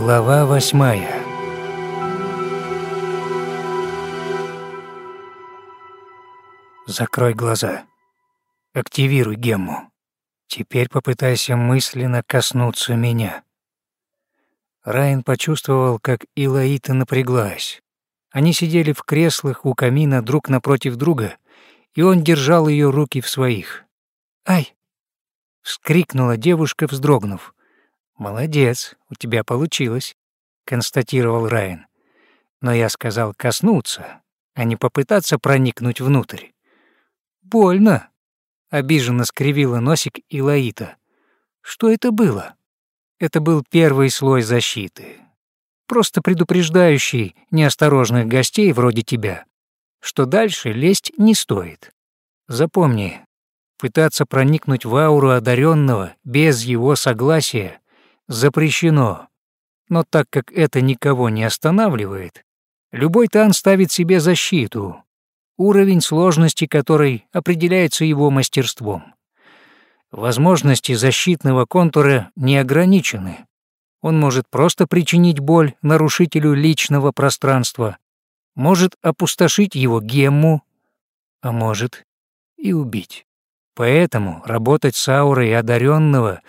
Глава восьмая Закрой глаза. Активируй гемму. Теперь попытайся мысленно коснуться меня. Райан почувствовал, как Илаита напряглась. Они сидели в креслах у камина друг напротив друга, и он держал ее руки в своих. «Ай!» — вскрикнула девушка, вздрогнув. «Молодец, у тебя получилось», — констатировал Райан. «Но я сказал коснуться, а не попытаться проникнуть внутрь». «Больно», — обиженно скривила носик Илаита. «Что это было?» Это был первый слой защиты, просто предупреждающий неосторожных гостей вроде тебя, что дальше лезть не стоит. Запомни, пытаться проникнуть в ауру одаренного без его согласия запрещено. Но так как это никого не останавливает, любой тан ставит себе защиту, уровень сложности которой определяется его мастерством. Возможности защитного контура не ограничены. Он может просто причинить боль нарушителю личного пространства, может опустошить его гемму, а может и убить. Поэтому работать с аурой одаренного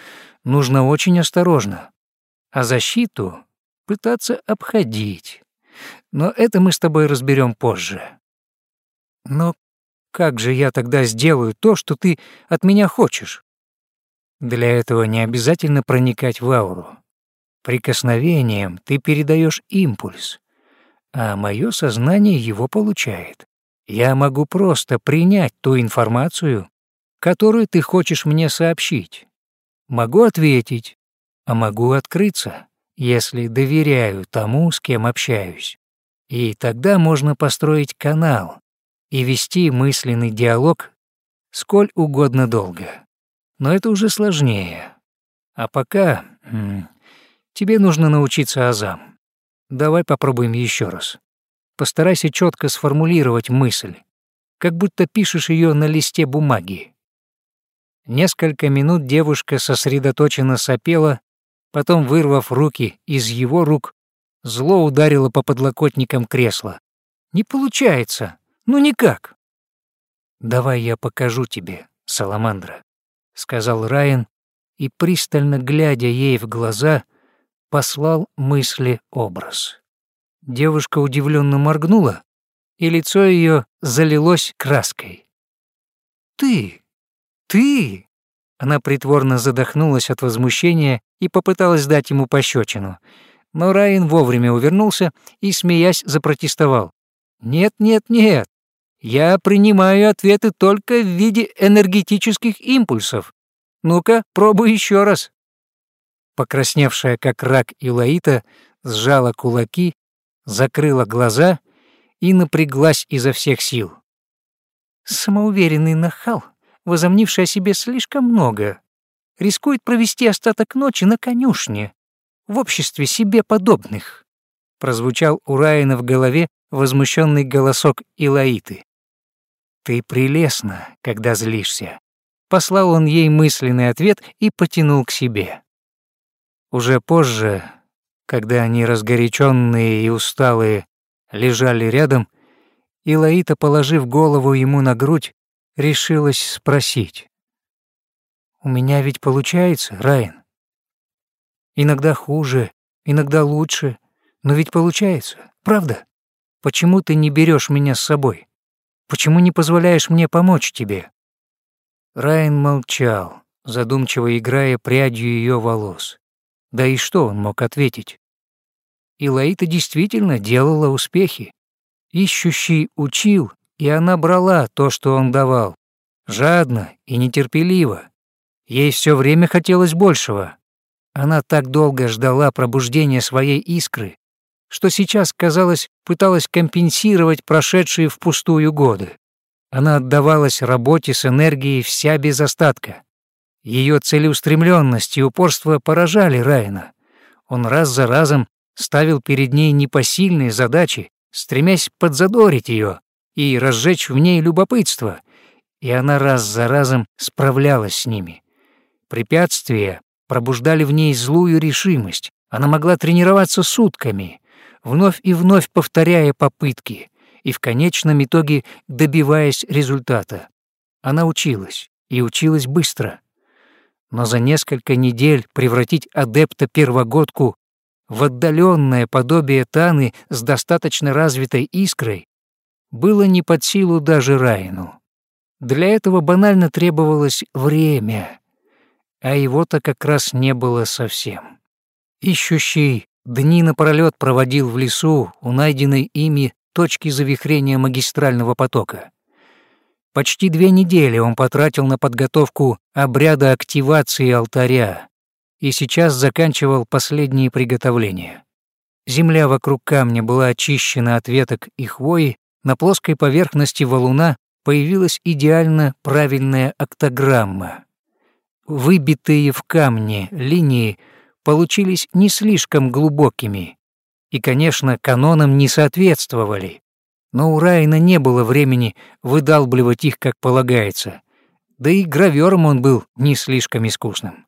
нужно очень осторожно, а защиту пытаться обходить. Но это мы с тобой разберем позже. Но как же я тогда сделаю то, что ты от меня хочешь? Для этого не обязательно проникать в ауру. Прикосновением ты передаешь импульс, а мое сознание его получает. Я могу просто принять ту информацию, которую ты хочешь мне сообщить. Могу ответить, а могу открыться, если доверяю тому, с кем общаюсь. И тогда можно построить канал и вести мысленный диалог сколь угодно долго. Но это уже сложнее. А пока тебе нужно научиться азам. Давай попробуем еще раз. Постарайся четко сформулировать мысль, как будто пишешь ее на листе бумаги. Несколько минут девушка сосредоточенно сопела, потом, вырвав руки из его рук, зло ударила по подлокотникам кресла. «Не получается! Ну никак!» «Давай я покажу тебе, Саламандра», — сказал Райан, и, пристально глядя ей в глаза, послал мысли образ. Девушка удивленно моргнула, и лицо ее залилось краской. «Ты!» «Ты!» Она притворно задохнулась от возмущения и попыталась дать ему пощечину. Но Райан вовремя увернулся и, смеясь, запротестовал. «Нет, нет, нет. Я принимаю ответы только в виде энергетических импульсов. Ну-ка, пробуй еще раз». Покрасневшая, как рак Илаита, сжала кулаки, закрыла глаза и напряглась изо всех сил. «Самоуверенный нахал», возомнивший о себе слишком много, рискует провести остаток ночи на конюшне, в обществе себе подобных», — прозвучал у Райана в голове возмущенный голосок Илаиты. «Ты прелестна, когда злишься», — послал он ей мысленный ответ и потянул к себе. Уже позже, когда они разгоряченные и усталые лежали рядом, Илаита, положив голову ему на грудь, решилась спросить. «У меня ведь получается, Райан? Иногда хуже, иногда лучше, но ведь получается, правда? Почему ты не берешь меня с собой? Почему не позволяешь мне помочь тебе?» Райан молчал, задумчиво играя прядью ее волос. Да и что он мог ответить? И Лаита действительно делала успехи. Ищущий учил, и она брала то, что он давал, жадно и нетерпеливо. Ей все время хотелось большего. Она так долго ждала пробуждения своей искры, что сейчас, казалось, пыталась компенсировать прошедшие впустую годы. Она отдавалась работе с энергией вся без остатка. Ее целеустремленность и упорство поражали Райана. Он раз за разом ставил перед ней непосильные задачи, стремясь подзадорить ее, и разжечь в ней любопытство, и она раз за разом справлялась с ними. Препятствия пробуждали в ней злую решимость, Она могла тренироваться сутками, вновь и вновь повторяя попытки и в конечном итоге добиваясь результата. Она училась, и училась быстро. Но за несколько недель превратить адепта-первогодку в отдаленное подобие Таны с достаточно развитой искрой было не под силу даже Райну. Для этого банально требовалось время, а его-то как раз не было совсем. Ищущий дни напролёт проводил в лесу у найденной ими точки завихрения магистрального потока. Почти две недели он потратил на подготовку обряда активации алтаря и сейчас заканчивал последние приготовления. Земля вокруг камня была очищена от веток и хвои, на плоской поверхности валуна появилась идеально правильная октограмма. Выбитые в камне линии получились не слишком глубокими и, конечно, канонам не соответствовали, но у Райна не было времени выдалбливать их, как полагается. Да и гравером он был не слишком искусным.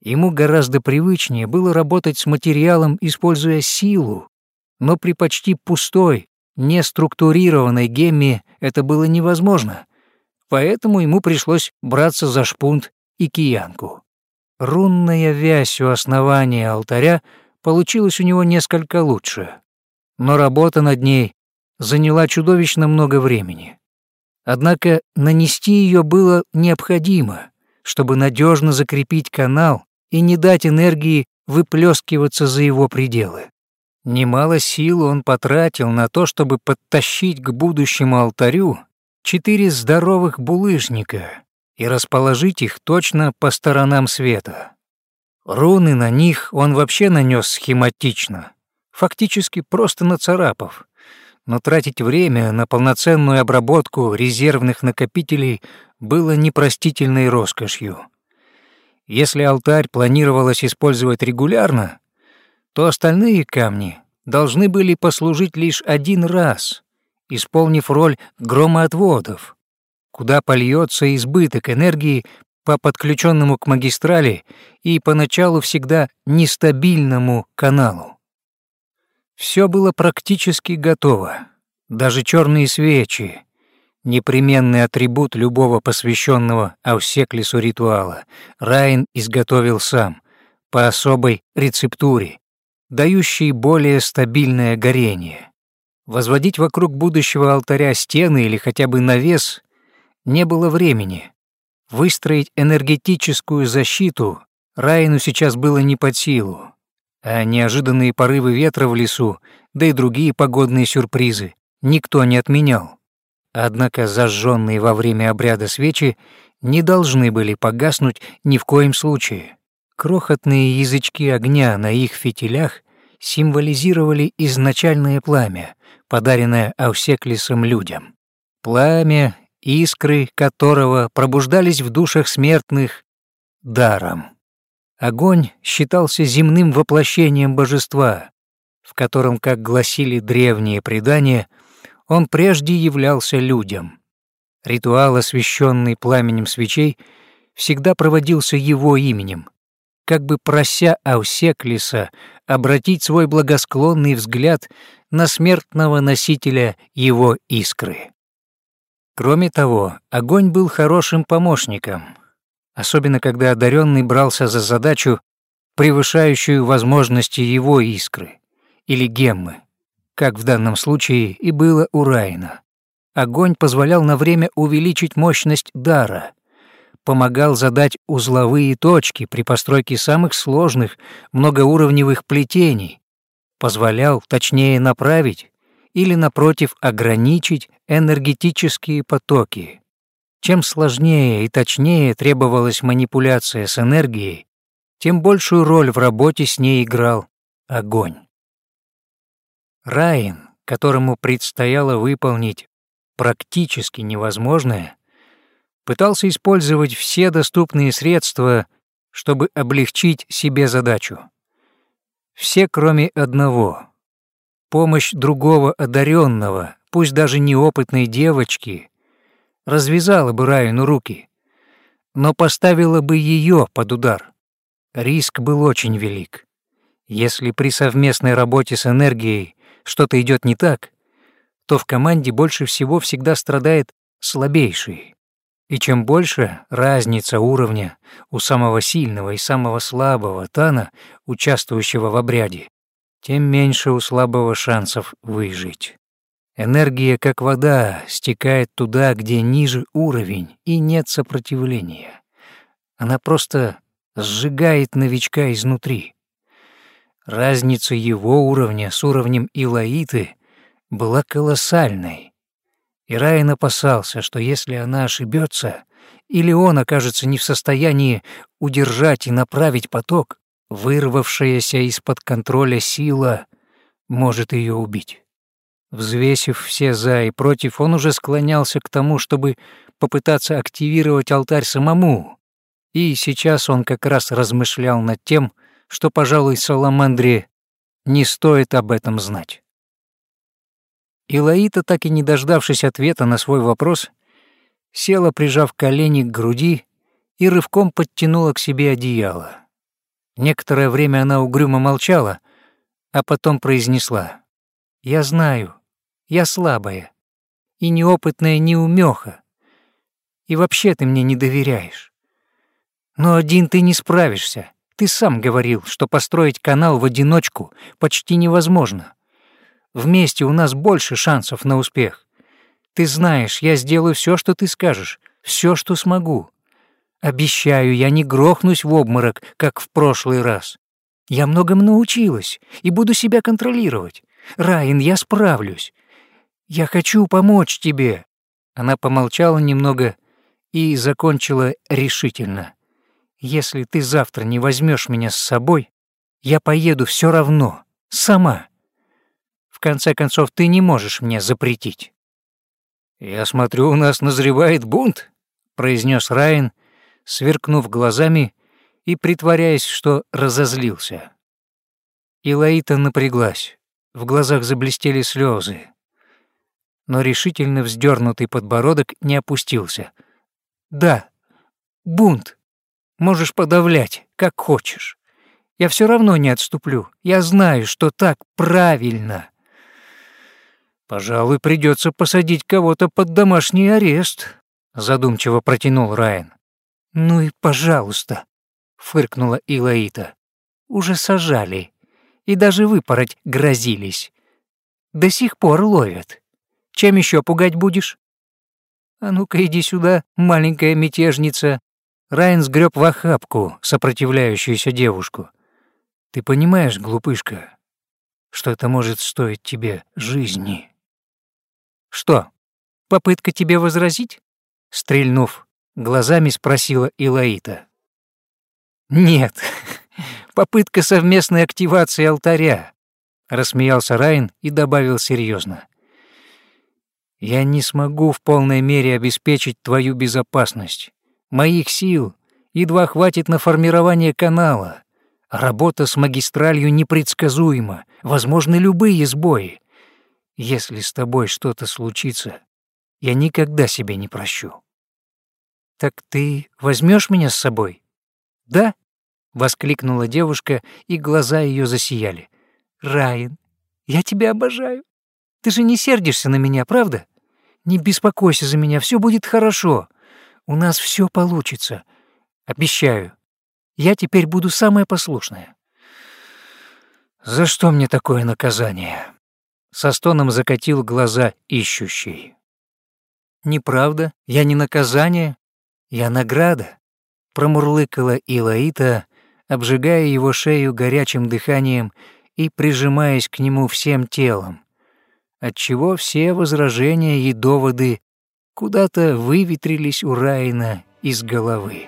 Ему гораздо привычнее было работать с материалом, используя силу, но при почти пустой, неструктурированной гемме это было невозможно, поэтому ему пришлось браться за шпунт и киянку. Рунная вязь у основания алтаря получилась у него несколько лучше, но работа над ней заняла чудовищно много времени. Однако нанести ее было необходимо, чтобы надежно закрепить канал и не дать энергии выплескиваться за его пределы. Немало сил он потратил на то, чтобы подтащить к будущему алтарю четыре здоровых булыжника и расположить их точно по сторонам света. Руны на них он вообще нанес схематично, фактически просто нацарапав, но тратить время на полноценную обработку резервных накопителей было непростительной роскошью. Если алтарь планировалось использовать регулярно, то остальные камни должны были послужить лишь один раз, исполнив роль громоотводов, куда польется избыток энергии по подключенному к магистрали и поначалу всегда нестабильному каналу. Все было практически готово. Даже черные свечи, непременный атрибут любого посвященного Аусеклису ритуала, Райн изготовил сам, по особой рецептуре, дающей более стабильное горение. Возводить вокруг будущего алтаря стены или хотя бы навес не было времени. Выстроить энергетическую защиту Райну сейчас было не под силу а неожиданные порывы ветра в лесу, да и другие погодные сюрпризы никто не отменял. Однако зажженные во время обряда свечи не должны были погаснуть ни в коем случае. Крохотные язычки огня на их фитилях символизировали изначальное пламя, подаренное Аусеклисом людям. Пламя, искры которого пробуждались в душах смертных даром. Огонь считался земным воплощением божества, в котором, как гласили древние предания, он прежде являлся людям. Ритуал, освященный пламенем свечей, всегда проводился его именем, как бы прося Аусеклиса обратить свой благосклонный взгляд на смертного носителя его искры. Кроме того, огонь был хорошим помощником, особенно когда одаренный брался за задачу, превышающую возможности его искры или геммы, как в данном случае и было у Райна. Огонь позволял на время увеличить мощность дара, помогал задать узловые точки при постройке самых сложных многоуровневых плетений, позволял точнее направить или, напротив, ограничить энергетические потоки. Чем сложнее и точнее требовалась манипуляция с энергией, тем большую роль в работе с ней играл огонь. Райан, которому предстояло выполнить практически невозможное, пытался использовать все доступные средства, чтобы облегчить себе задачу. Все, кроме одного. Помощь другого одаренного, пусть даже неопытной девочки, развязала бы Райану руки, но поставила бы ее под удар. Риск был очень велик. Если при совместной работе с энергией что-то идет не так, то в команде больше всего всегда страдает слабейший. И чем больше разница уровня у самого сильного и самого слабого Тана, участвующего в обряде, тем меньше у слабого шансов выжить. Энергия, как вода, стекает туда, где ниже уровень и нет сопротивления. Она просто сжигает новичка изнутри. Разница его уровня с уровнем Илаиты была колоссальной. И Райан опасался, что если она ошибется, или он окажется не в состоянии удержать и направить поток, вырвавшаяся из-под контроля сила может ее убить. Взвесив все «за» и «против», он уже склонялся к тому, чтобы попытаться активировать алтарь самому. И сейчас он как раз размышлял над тем, что, пожалуй, Саламандре не стоит об этом знать. Илаита, так и не дождавшись ответа на свой вопрос, села, прижав колени к груди, и рывком подтянула к себе одеяло. Некоторое время она угрюмо молчала, а потом произнесла. «Я знаю, я слабая и неопытная неумеха, и вообще ты мне не доверяешь. Но один ты не справишься. Ты сам говорил, что построить канал в одиночку почти невозможно. Вместе у нас больше шансов на успех. Ты знаешь, я сделаю все, что ты скажешь, все, что смогу. Обещаю, я не грохнусь в обморок, как в прошлый раз. Я многому научилась и буду себя контролировать. Райан, я справлюсь. Я хочу помочь тебе. Она помолчала немного и закончила решительно. Если ты завтра не возьмешь меня с собой, я поеду все равно, сама. В конце концов, ты не можешь мне запретить. «Я смотрю, у нас назревает бунт», — произнес Райан, сверкнув глазами и притворяясь, что разозлился. Илаита напряглась, в глазах заблестели слезы, но решительно вздернутый подбородок не опустился. «Да, бунт. Можешь подавлять, как хочешь. Я все равно не отступлю. Я знаю, что так правильно». «Пожалуй, придется посадить кого-то под домашний арест», — задумчиво протянул Райан. «Ну и пожалуйста», — фыркнула Илаита. «Уже сажали. И даже выпороть грозились. До сих пор ловят. Чем еще пугать будешь?» «А ну-ка иди сюда, маленькая мятежница». Райан сгреб в охапку сопротивляющуюся девушку. «Ты понимаешь, глупышка, что это может стоить тебе жизни?» «Что, попытка тебе возразить?» Стрельнув глазами, спросила Илаита. «Нет, попытка совместной активации алтаря», рассмеялся Райн и добавил серьезно. «Я не смогу в полной мере обеспечить твою безопасность. Моих сил едва хватит на формирование канала. Работа с магистралью непредсказуема, возможны любые сбои. Если с тобой что-то случится, я никогда себе не прощу. Так ты возьмешь меня с собой? Да? воскликнула девушка, и глаза ее засияли. Райан, я тебя обожаю. Ты же не сердишься на меня, правда? Не беспокойся за меня, все будет хорошо. У нас все получится. Обещаю. Я теперь буду самая послушная. За что мне такое наказание? Со стоном закатил глаза ищущий. «Неправда, я не наказание, я награда», — промурлыкала Илаита, обжигая его шею горячим дыханием и прижимаясь к нему всем телом, отчего все возражения и доводы куда-то выветрились у Райна из головы.